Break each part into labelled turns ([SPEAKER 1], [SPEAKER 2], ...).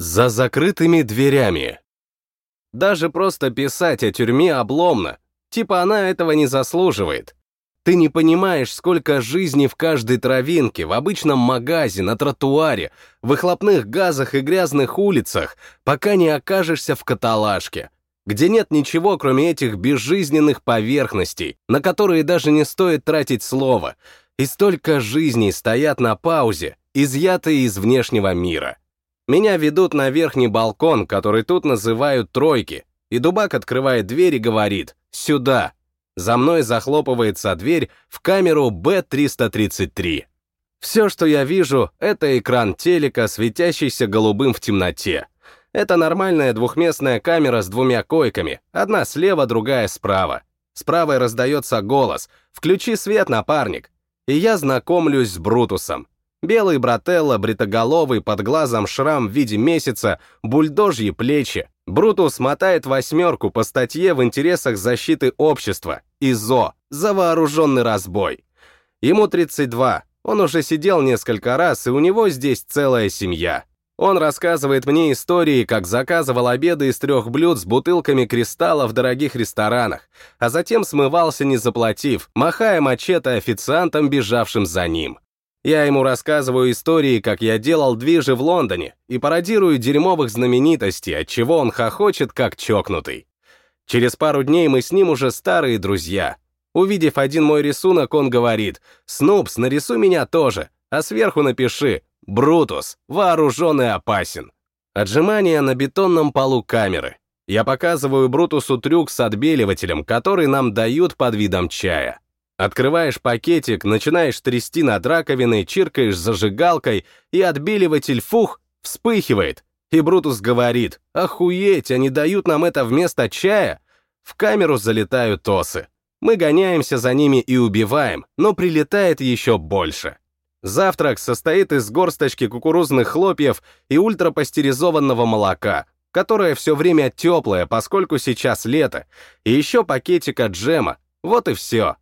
[SPEAKER 1] За закрытыми дверями. Даже просто писать о тюрьме обломно. Типа она этого не заслуживает. Ты не понимаешь, сколько жизни в каждой травинке, в обычном магазе, на тротуаре, в выхлопных газах и грязных улицах, пока не окажешься в каталажке, где нет ничего, кроме этих безжизненных поверхностей, на которые даже не стоит тратить слово, и столько жизней стоят на паузе, изъятые из внешнего мира. Меня ведут на верхний балкон, который тут называют «тройки», и Дубак открывает дверь и говорит «Сюда». За мной захлопывается дверь в камеру Б-333. Все, что я вижу, это экран телека, светящийся голубым в темноте. Это нормальная двухместная камера с двумя койками, одна слева, другая справа. С правой раздается голос «Включи свет, напарник!» И я знакомлюсь с Брутусом. Белый брателло, бритоголовый, под глазом шрам в виде месяца, бульдожьи плечи. Брутус мотает восьмерку по статье в интересах защиты общества, ИЗО, за вооруженный разбой. Ему 32, он уже сидел несколько раз, и у него здесь целая семья. Он рассказывает мне истории, как заказывал обеды из трех блюд с бутылками кристалла в дорогих ресторанах, а затем смывался, не заплатив, махая мачете официантам, бежавшим за ним. Я ему рассказываю истории, как я делал движи в Лондоне, и пародирую дерьмовых знаменитостей, от чего он хохочет, как чокнутый. Через пару дней мы с ним уже старые друзья. Увидев один мой рисунок, он говорит, «Снупс, нарисуй меня тоже, а сверху напиши, Брутус, вооруженный опасен». Отжимания на бетонном полу камеры. Я показываю Брутусу трюк с отбеливателем, который нам дают под видом чая. Открываешь пакетик, начинаешь трясти над раковиной, чиркаешь зажигалкой, и отбеливатель, фух, вспыхивает. И Брутус говорит, охуеть, они дают нам это вместо чая. В камеру залетают осы. Мы гоняемся за ними и убиваем, но прилетает еще больше. Завтрак состоит из горсточки кукурузных хлопьев и ультрапастеризованного молока, которое все время теплое, поскольку сейчас лето, и еще пакетика джема. Вот и все.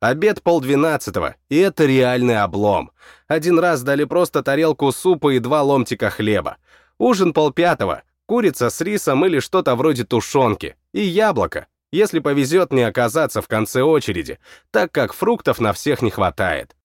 [SPEAKER 1] Обед полдвенадцатого, и это реальный облом. Один раз дали просто тарелку супа и два ломтика хлеба. Ужин полпятого, курица с рисом или что-то вроде тушенки. И яблоко, если повезет не оказаться в конце очереди, так как фруктов на всех не хватает.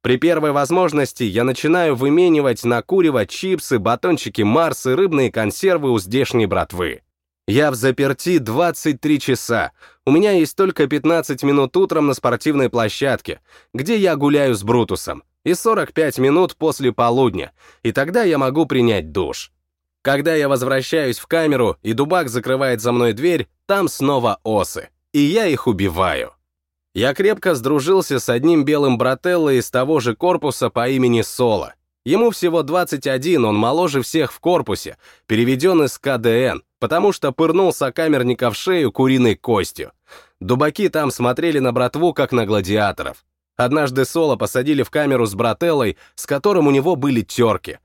[SPEAKER 1] При первой возможности я начинаю выменивать на курево чипсы, батончики Марс и рыбные консервы у здешней братвы. Я в заперти 23 часа. У меня есть только 15 минут утром на спортивной площадке, где я гуляю с Брутусом, и 45 минут после полудня, и тогда я могу принять душ. Когда я возвращаюсь в камеру, и Дубак закрывает за мной дверь, там снова осы, и я их убиваю. Я крепко сдружился с одним белым брателло из того же корпуса по имени Соло. Ему всего 21, он моложе всех в корпусе, переведен из КДН, потому что пырнул сокамерника в шею куриной костью. Дубаки там смотрели на братву, как на гладиаторов. Однажды Соло посадили в камеру с брателлой, с которым у него были терки.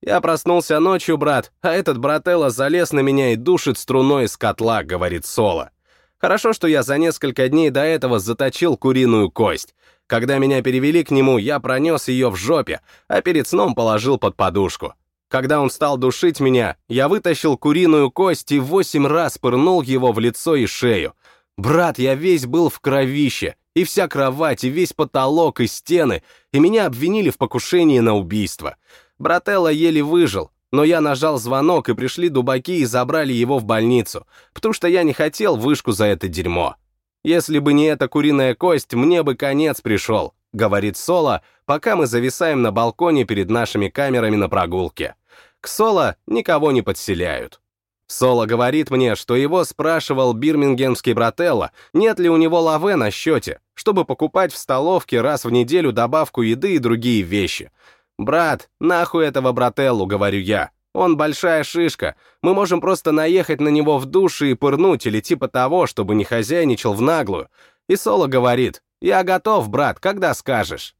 [SPEAKER 1] Я проснулся ночью, брат, а этот брателло залез на меня и душит струной из котла, говорит Соло. Хорошо, что я за несколько дней до этого заточил куриную кость. Когда меня перевели к нему, я пронес ее в жопе, а перед сном положил под подушку. Когда он стал душить меня, я вытащил куриную кость и восемь раз пырнул его в лицо и шею. Брат, я весь был в кровище, и вся кровать, и весь потолок, и стены, и меня обвинили в покушении на убийство. Брателло еле выжил, но я нажал звонок, и пришли дубаки и забрали его в больницу, потому что я не хотел вышку за это дерьмо. Если бы не эта куриная кость, мне бы конец пришел, говорит Соло, пока мы зависаем на балконе перед нашими камерами на прогулке. К Соло никого не подселяют. Соло говорит мне, что его спрашивал бирмингемский брателло, нет ли у него лаве на счете, чтобы покупать в столовке раз в неделю добавку еды и другие вещи. «Брат, нахуй этого брателлу», — говорю я. Он большая шишка. Мы можем просто наехать на него в душе и пырнуть или типа того, чтобы не хозяйничал в наглую. И Соло говорит, «Я готов, брат, когда скажешь».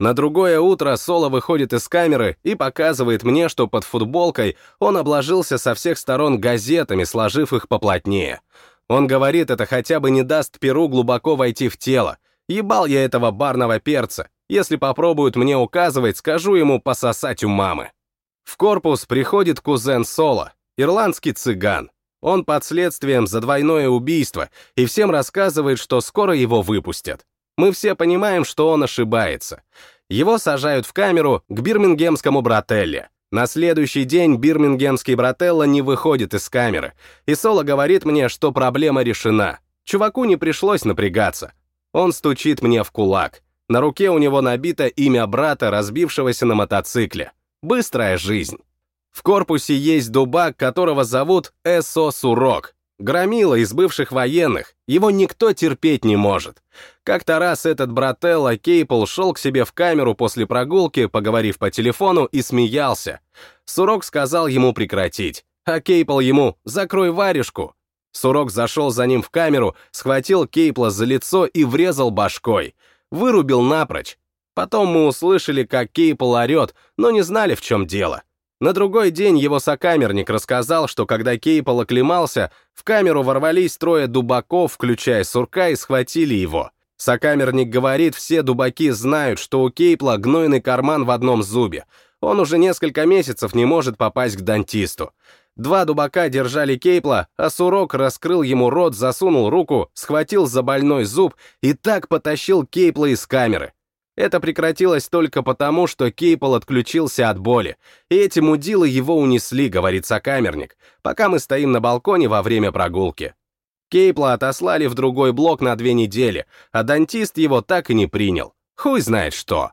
[SPEAKER 1] На другое утро Соло выходит из камеры и показывает мне, что под футболкой он обложился со всех сторон газетами, сложив их поплотнее. Он говорит, это хотя бы не даст перу глубоко войти в тело. Ебал я этого барного перца. Если попробуют мне указывать, скажу ему пососать у мамы. В корпус приходит кузен Соло, ирландский цыган. Он под следствием за двойное убийство и всем рассказывает, что скоро его выпустят. Мы все понимаем, что он ошибается. Его сажают в камеру к бирмингемскому брателле. На следующий день бирмингемский брателло не выходит из камеры, и Соло говорит мне, что проблема решена. Чуваку не пришлось напрягаться. Он стучит мне в кулак. На руке у него набито имя брата, разбившегося на мотоцикле. Быстрая жизнь. В корпусе есть дубак, которого зовут Эсо Сурок. Громила из бывших военных, его никто терпеть не может. Как-то раз этот брателло Кейпл шел к себе в камеру после прогулки, поговорив по телефону, и смеялся. Сурок сказал ему прекратить, а Кейпл ему «закрой варежку». Сурок зашел за ним в камеру, схватил Кейпла за лицо и врезал башкой. Вырубил напрочь. Потом мы услышали, как Кейпл орет, но не знали, в чем дело. На другой день его сокамерник рассказал, что когда Кейпл оклемался, в камеру ворвались трое дубаков, включая Сурка, и схватили его. Сокамерник говорит, все дубаки знают, что у Кейпла гнойный карман в одном зубе. Он уже несколько месяцев не может попасть к дантисту. Два дубака держали Кейпла, а Сурок раскрыл ему рот, засунул руку, схватил за больной зуб и так потащил Кейпла из камеры. Это прекратилось только потому, что Кейпл отключился от боли, и эти мудилы его унесли, говорит сокамерник, пока мы стоим на балконе во время прогулки. Кейпла отослали в другой блок на две недели, а дантист его так и не принял. Хуй знает что.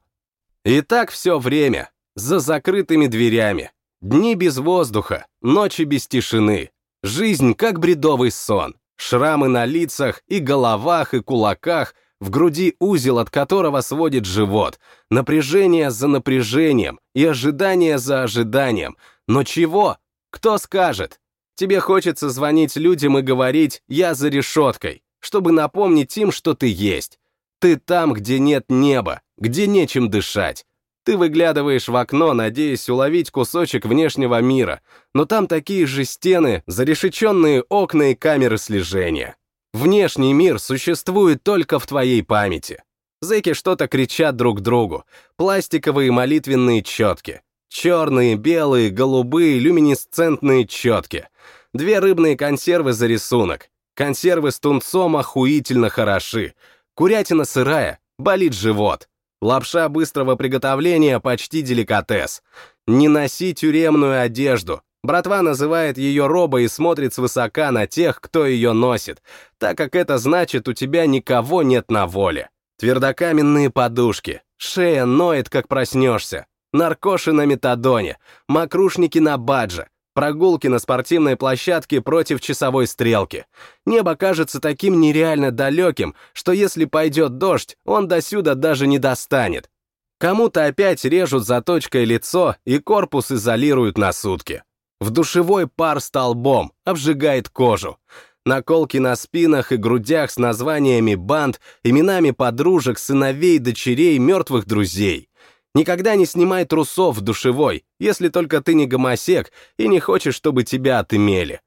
[SPEAKER 1] И так все время, за закрытыми дверями. Дни без воздуха, ночи без тишины. Жизнь как бредовый сон. Шрамы на лицах и головах и кулаках — в груди узел, от которого сводит живот, напряжение за напряжением и ожидание за ожиданием. Но чего? Кто скажет? Тебе хочется звонить людям и говорить «я за решеткой», чтобы напомнить им, что ты есть. Ты там, где нет неба, где нечем дышать. Ты выглядываешь в окно, надеясь уловить кусочек внешнего мира, но там такие же стены, зарешеченные окна и камеры слежения. Внешний мир существует только в твоей памяти. Зэки что-то кричат друг другу. Пластиковые молитвенные четки. Черные, белые, голубые, люминесцентные четки. Две рыбные консервы за рисунок. Консервы с тунцом охуительно хороши. Курятина сырая, болит живот. Лапша быстрого приготовления почти деликатес. Не носи тюремную одежду, Братва называет ее робой и смотрит свысока на тех, кто ее носит, так как это значит, у тебя никого нет на воле. Твердокаменные подушки, шея ноет, как проснешься, наркоши на метадоне, мокрушники на бадже, прогулки на спортивной площадке против часовой стрелки. Небо кажется таким нереально далеким, что если пойдет дождь, он досюда даже не достанет. Кому-то опять режут заточкой лицо и корпус изолируют на сутки. В душевой пар столбом, обжигает кожу. Наколки на спинах и грудях с названиями банд, именами подружек, сыновей, дочерей, мертвых друзей. Никогда не снимай трусов в душевой, если только ты не гомосек и не хочешь, чтобы тебя отымели.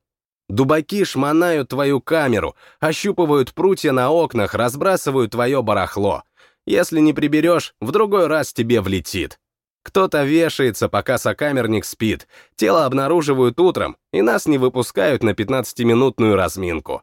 [SPEAKER 1] Дубаки шмонают твою камеру, ощупывают прутья на окнах, разбрасывают твое барахло. Если не приберешь, в другой раз тебе влетит. Кто-то вешается, пока сокамерник спит, тело обнаруживают утром, и нас не выпускают на 15-минутную разминку.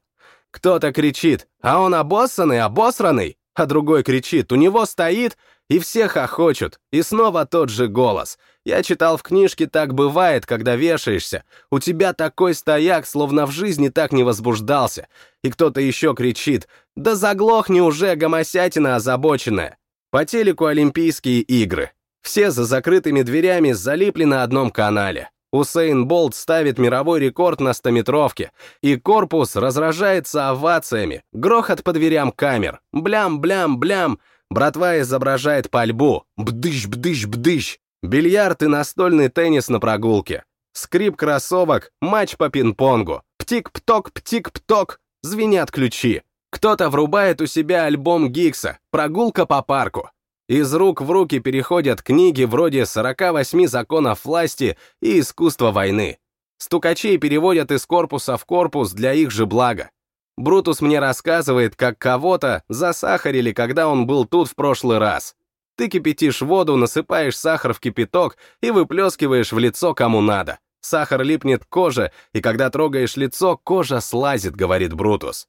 [SPEAKER 1] Кто-то кричит, а он обоссанный, обосранный, а другой кричит, у него стоит, и все хохочут, и снова тот же голос. Я читал в книжке, так бывает, когда вешаешься. У тебя такой стояк, словно в жизни так не возбуждался. И кто-то еще кричит, да заглохни уже, гомосятина озабоченная. По телеку Олимпийские игры. Все за закрытыми дверями залипли на одном канале. Усейн Болт ставит мировой рекорд на стометровке, и корпус разражается овациями, грохот по дверям камер, блям-блям-блям, братва изображает пальбу, бдыщ-бдыщ-бдыщ, бильярд и настольный теннис на прогулке, скрип кроссовок, матч по пинг-понгу, птик-пток, птик-пток, звенят ключи. Кто-то врубает у себя альбом Гикса, прогулка по парку, из рук в руки переходят книги вроде 48 законов власти и искусства войны. Стукачей переводят из корпуса в корпус для их же блага. Брутус мне рассказывает, как кого-то засахарили, когда он был тут в прошлый раз. Ты кипятишь воду, насыпаешь сахар в кипяток и выплескиваешь в лицо кому надо. Сахар липнет к коже, и когда трогаешь лицо, кожа слазит, говорит Брутус.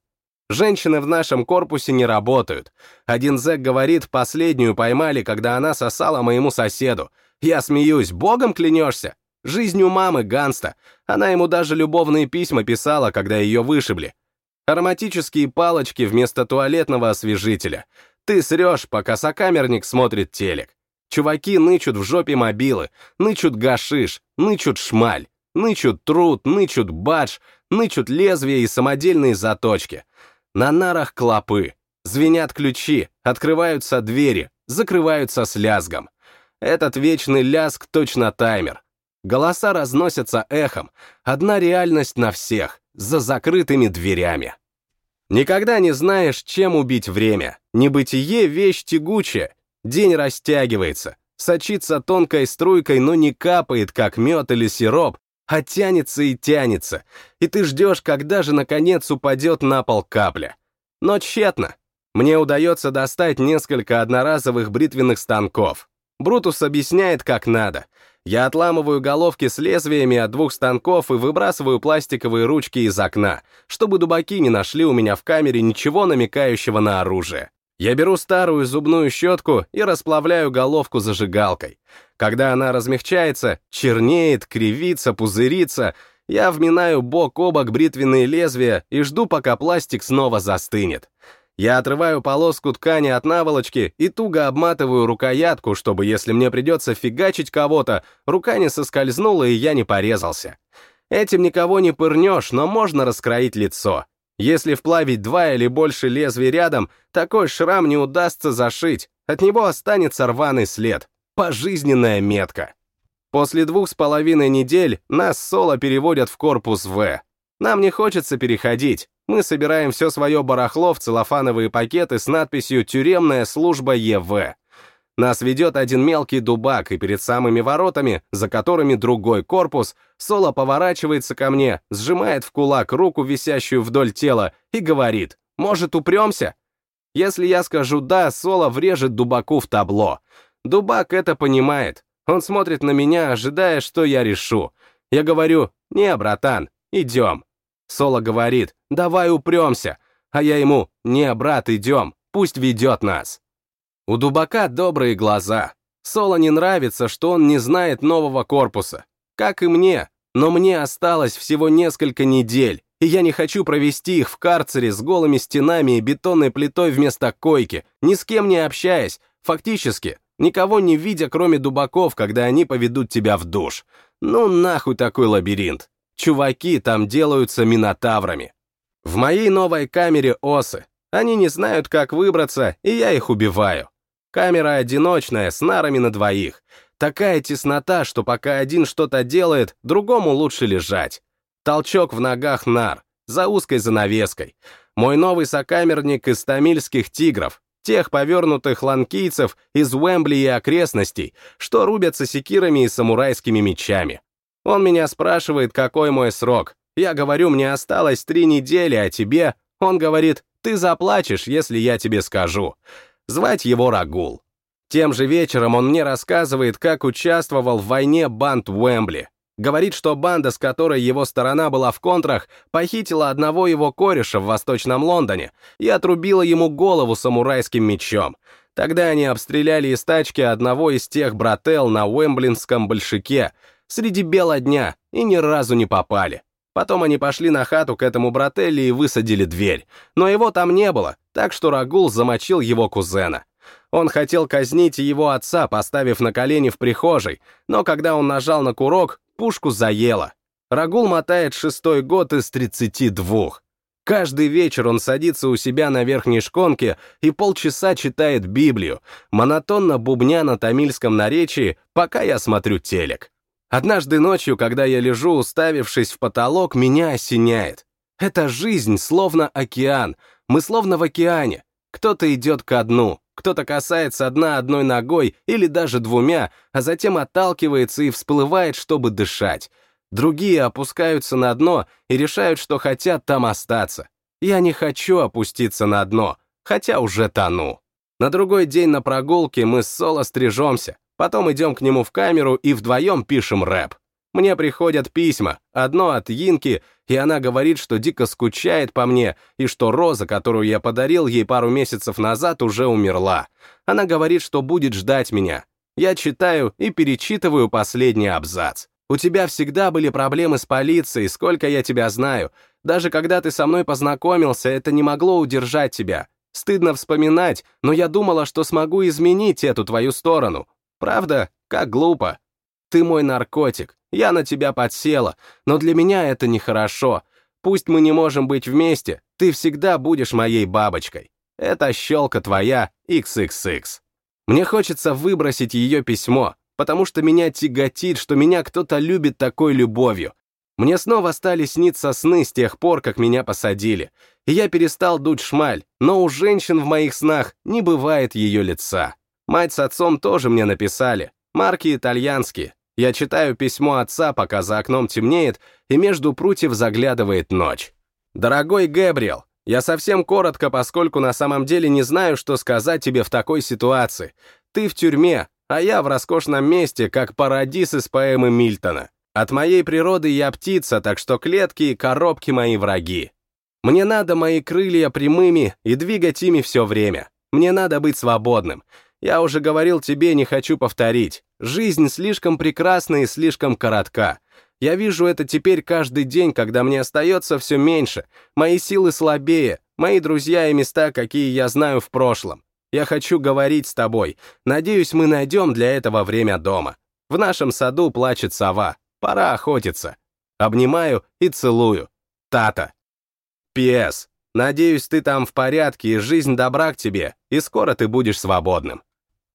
[SPEAKER 1] Женщины в нашем корпусе не работают. Один зэк говорит, последнюю поймали, когда она сосала моему соседу. Я смеюсь, богом клянешься? Жизнью мамы Ганста. Она ему даже любовные письма писала, когда ее вышибли. Ароматические палочки вместо туалетного освежителя. Ты срешь, пока сокамерник смотрит телек. Чуваки нычут в жопе мобилы, нычут гашиш, нычут шмаль, нычут труд, нычут бадж, нычут лезвия и самодельные заточки. На нарах клопы. Звенят ключи, открываются двери, закрываются с лязгом. Этот вечный лязг точно таймер. Голоса разносятся эхом. Одна реальность на всех, за закрытыми дверями. Никогда не знаешь, чем убить время. Небытие — вещь тягучая. День растягивается, сочится тонкой струйкой, но не капает, как мед или сироп, а тянется и тянется, и ты ждешь, когда же наконец упадет на пол капля. Но тщетно. Мне удается достать несколько одноразовых бритвенных станков. Брутус объясняет, как надо. Я отламываю головки с лезвиями от двух станков и выбрасываю пластиковые ручки из окна, чтобы дубаки не нашли у меня в камере ничего намекающего на оружие. Я беру старую зубную щетку и расплавляю головку зажигалкой. Когда она размягчается, чернеет, кривится, пузырится, я вминаю бок о бок бритвенные лезвия и жду, пока пластик снова застынет. Я отрываю полоску ткани от наволочки и туго обматываю рукоятку, чтобы, если мне придется фигачить кого-то, рука не соскользнула и я не порезался. Этим никого не пырнешь, но можно раскроить лицо. Если вплавить два или больше лезвий рядом, такой шрам не удастся зашить, от него останется рваный след. Пожизненная метка. После двух с половиной недель нас соло переводят в корпус В. Нам не хочется переходить. Мы собираем все свое барахло в целлофановые пакеты с надписью «Тюремная служба ЕВ». Нас ведет один мелкий дубак, и перед самыми воротами, за которыми другой корпус, Соло поворачивается ко мне, сжимает в кулак руку, висящую вдоль тела, и говорит «Может, упремся?» Если я скажу «да», Соло врежет дубаку в табло. Дубак это понимает. Он смотрит на меня, ожидая, что я решу. Я говорю «Не, братан, идем». Соло говорит «Давай упремся», а я ему «Не, брат, идем, пусть ведет нас». У Дубака добрые глаза. Соло не нравится, что он не знает нового корпуса. Как и мне, но мне осталось всего несколько недель, и я не хочу провести их в карцере с голыми стенами и бетонной плитой вместо койки, ни с кем не общаясь, фактически, никого не видя, кроме дубаков, когда они поведут тебя в душ. Ну нахуй такой лабиринт. Чуваки там делаются минотаврами. В моей новой камере осы. Они не знают, как выбраться, и я их убиваю. Камера одиночная, с нарами на двоих. Такая теснота, что пока один что-то делает, другому лучше лежать. Толчок в ногах нар, за узкой занавеской. Мой новый сокамерник из тамильских тигров, тех повернутых ланкийцев из Уэмбли и окрестностей, что рубятся секирами и самурайскими мечами. Он меня спрашивает, какой мой срок. Я говорю, мне осталось три недели, а тебе... Он говорит, ты заплачешь, если я тебе скажу. Звать его Рагул. Тем же вечером он мне рассказывает, как участвовал в войне банд Уэмбли. Говорит, что банда, с которой его сторона была в контрах, похитила одного его кореша в Восточном Лондоне и отрубила ему голову самурайским мечом. Тогда они обстреляли из тачки одного из тех брател на Уэмблинском большаке, среди бела дня и ни разу не попали. Потом они пошли на хату к этому брателли и высадили дверь. Но его там не было, так что Рагул замочил его кузена. Он хотел казнить его отца, поставив на колени в прихожей, но когда он нажал на курок, пушку заело. Рагул мотает шестой год из 32. Каждый вечер он садится у себя на верхней шконке и полчаса читает Библию, монотонно бубня на тамильском наречии, пока я смотрю телек. Однажды ночью, когда я лежу, уставившись в потолок, меня осеняет. Это жизнь, словно океан. Мы словно в океане. Кто-то идет ко дну, кто-то касается дна одной ногой или даже двумя, а затем отталкивается и всплывает, чтобы дышать. Другие опускаются на дно и решают, что хотят там остаться. Я не хочу опуститься на дно, хотя уже тону. На другой день на прогулке мы с Соло стрижемся, потом идем к нему в камеру и вдвоем пишем рэп. Мне приходят письма, одно от Йинки, и она говорит, что дико скучает по мне, и что роза, которую я подарил ей пару месяцев назад, уже умерла. Она говорит, что будет ждать меня. Я читаю и перечитываю последний абзац. У тебя всегда были проблемы с полицией, сколько я тебя знаю. Даже когда ты со мной познакомился, это не могло удержать тебя. Стыдно вспоминать, но я думала, что смогу изменить эту твою сторону. Правда? Как глупо. Ты мой наркотик, я на тебя подсела, но для меня это нехорошо. Пусть мы не можем быть вместе, ты всегда будешь моей бабочкой. Это щелка твоя XXX. Мне хочется выбросить ее письмо, потому что меня тяготит, что меня кто-то любит такой любовью. Мне снова стали сниться сны с тех пор, как меня посадили, и я перестал дуть шмаль, но у женщин в моих снах не бывает ее лица. Мать с отцом тоже мне написали, марки итальянские. Я читаю письмо отца, пока за окном темнеет, и между прутьев заглядывает ночь. «Дорогой Гэбриэл, я совсем коротко, поскольку на самом деле не знаю, что сказать тебе в такой ситуации. Ты в тюрьме, а я в роскошном месте, как парадис из поэмы Мильтона. От моей природы я птица, так что клетки и коробки мои враги. Мне надо мои крылья прямыми и двигать ими все время. Мне надо быть свободным. Я уже говорил тебе, не хочу повторить. Жизнь слишком прекрасна и слишком коротка. Я вижу это теперь каждый день, когда мне остается все меньше, мои силы слабее, мои друзья и места, какие я знаю в прошлом. Я хочу говорить с тобой. Надеюсь, мы найдем для этого время дома. В нашем саду плачет сова. Пора охотиться. Обнимаю и целую. Тата. П.С. Надеюсь, ты там в порядке, и жизнь добра к тебе, и скоро ты будешь свободным.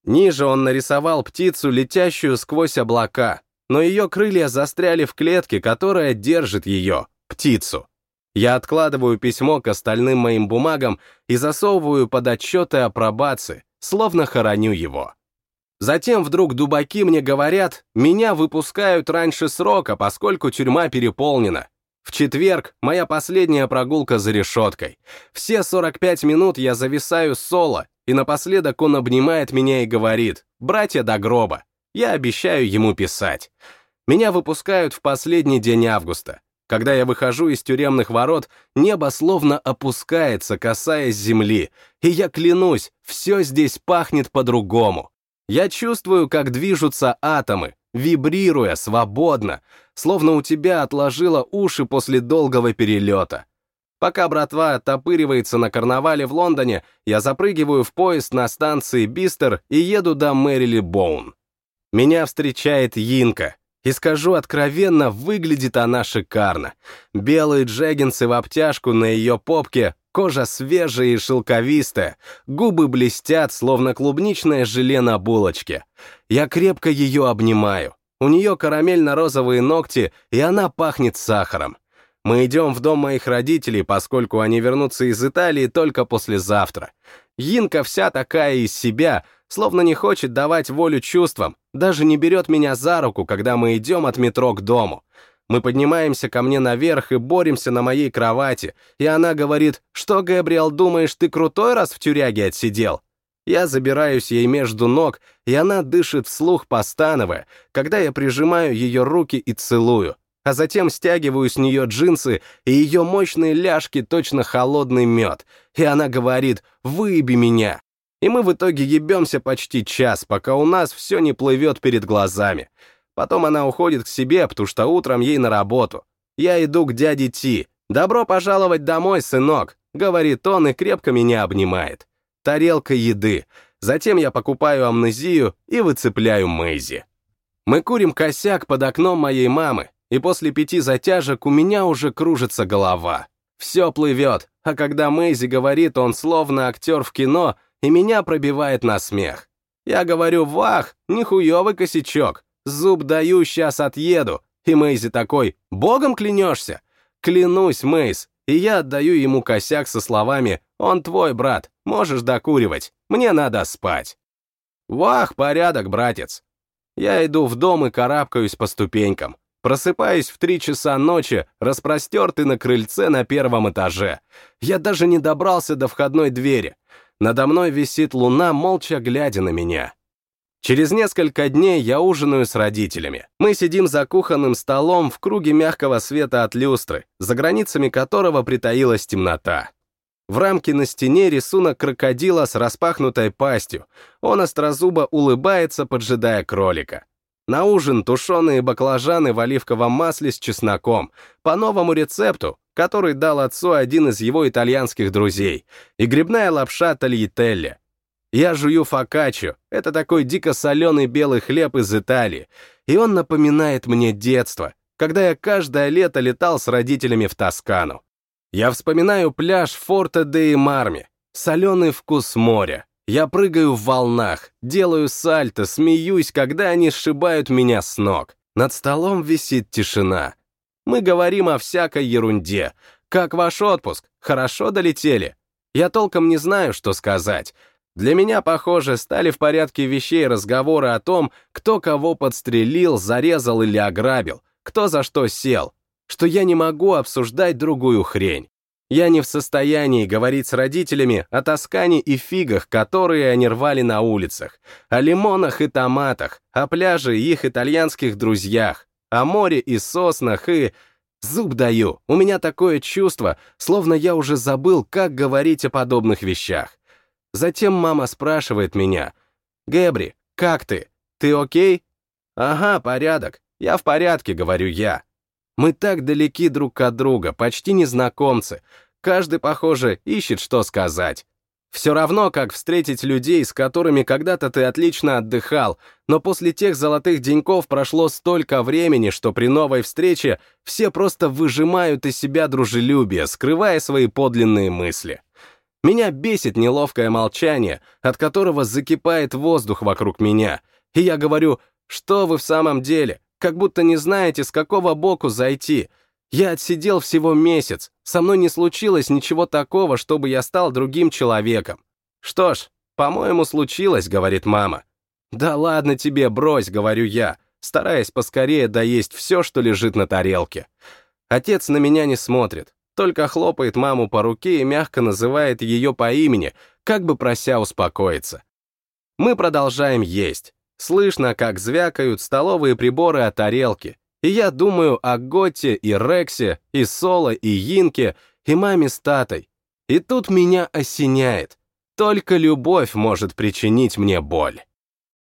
[SPEAKER 1] Ниже он нарисовал птицу, летящую сквозь облака, но ее крылья застряли в клетке, которая держит ее, птицу. Я откладываю письмо к остальным моим бумагам и засовываю под отчеты о пробации, словно хороню его. Затем вдруг дубаки мне говорят, меня выпускают раньше срока, поскольку тюрьма переполнена. В четверг моя последняя прогулка за решеткой. Все 45 минут я зависаю соло, и напоследок он обнимает меня и говорит «Братья до гроба». Я обещаю ему писать. Меня выпускают в последний день августа. Когда я выхожу из тюремных ворот, небо словно опускается, касаясь земли, и я клянусь, все здесь пахнет по-другому. Я чувствую, как движутся атомы, вибрируя свободно, словно у тебя отложило уши после долгого перелета. Пока братва оттопыривается на карнавале в Лондоне, я запрыгиваю в поезд на станции Бистер и еду до Мэрили Боун. Меня встречает Йинка. И скажу откровенно, выглядит она шикарно. Белые джеггинсы в обтяжку на ее попке, кожа свежая и шелковистая, губы блестят, словно клубничное желе на булочке. Я крепко ее обнимаю. У нее карамельно-розовые ногти, и она пахнет сахаром. Мы идем в дом моих родителей, поскольку они вернутся из Италии только послезавтра. Йинка вся такая из себя, словно не хочет давать волю чувствам, даже не берет меня за руку, когда мы идем от метро к дому. Мы поднимаемся ко мне наверх и боремся на моей кровати, и она говорит, что, Габриэл, думаешь, ты крутой, раз в тюряге отсидел? Я забираюсь ей между ног, и она дышит вслух, постановая, когда я прижимаю ее руки и целую, а затем стягиваю с нее джинсы и ее мощные ляжки точно холодный мед, и она говорит «выеби меня». И мы в итоге ебемся почти час, пока у нас все не плывет перед глазами. Потом она уходит к себе, потому что утром ей на работу. Я иду к дяде Ти. «Добро пожаловать домой, сынок», — говорит он и крепко меня обнимает. Тарелка еды. Затем я покупаю амнезию и выцепляю Мэйзи. Мы курим косяк под окном моей мамы, и после пяти затяжек у меня уже кружится голова. Все плывет, а когда Мэйзи говорит, он словно актер в кино — и меня пробивает на смех. Я говорю, вах, нихуевый косячок, зуб даю, сейчас отъеду. И Мэйзи такой, богом клянешься? Клянусь, Мэйз, и я отдаю ему косяк со словами «Он твой брат, можешь докуривать, мне надо спать». Вах, порядок, братец. Я иду в дом и карабкаюсь по ступенькам. Просыпаюсь в три часа ночи, распростертый на крыльце на первом этаже. Я даже не добрался до входной двери. Надо мной висит луна, молча глядя на меня. Через несколько дней я ужинаю с родителями. Мы сидим за кухонным столом в круге мягкого света от люстры, за границами которого притаилась темнота. В рамке на стене рисунок крокодила с распахнутой пастью. Он острозубо улыбается, поджидая кролика. На ужин тушеные баклажаны в оливковом масле с чесноком, по новому рецепту, который дал отцу один из его итальянских друзей, и грибная лапша тольятелли. Я жую фокаччо, это такой дико соленый белый хлеб из Италии, и он напоминает мне детство, когда я каждое лето летал с родителями в Тоскану. Я вспоминаю пляж Форте де Марми, соленый вкус моря. Я прыгаю в волнах, делаю сальто, смеюсь, когда они сшибают меня с ног. Над столом висит тишина. Мы говорим о всякой ерунде. Как ваш отпуск? Хорошо долетели? Я толком не знаю, что сказать. Для меня, похоже, стали в порядке вещей разговоры о том, кто кого подстрелил, зарезал или ограбил, кто за что сел, что я не могу обсуждать другую хрень. Я не в состоянии говорить с родителями о Тоскане и фигах, которые они рвали на улицах, о лимонах и томатах, о пляже и их итальянских друзьях, о море и соснах и... Зуб даю, у меня такое чувство, словно я уже забыл, как говорить о подобных вещах. Затем мама спрашивает меня, «Гэбри, как ты? Ты окей?» «Ага, порядок. Я в порядке», — говорю я. Мы так далеки друг от друга, почти незнакомцы. Каждый, похоже, ищет, что сказать. Все равно, как встретить людей, с которыми когда-то ты отлично отдыхал, но после тех золотых деньков прошло столько времени, что при новой встрече все просто выжимают из себя дружелюбие, скрывая свои подлинные мысли. Меня бесит неловкое молчание, от которого закипает воздух вокруг меня. И я говорю, что вы в самом деле, как будто не знаете, с какого боку зайти. Я отсидел всего месяц, со мной не случилось ничего такого, чтобы я стал другим человеком. Что ж, по-моему, случилось, говорит мама. Да ладно тебе, брось, говорю я, стараясь поскорее доесть все, что лежит на тарелке. Отец на меня не смотрит, только хлопает маму по руке и мягко называет ее по имени, как бы прося успокоиться. Мы продолжаем есть. Слышно, как звякают столовые приборы о тарелке, и я думаю о Готте и Рексе, и Соло, и Йинке, и маме с Татой. И тут меня осеняет. Только любовь может причинить мне боль.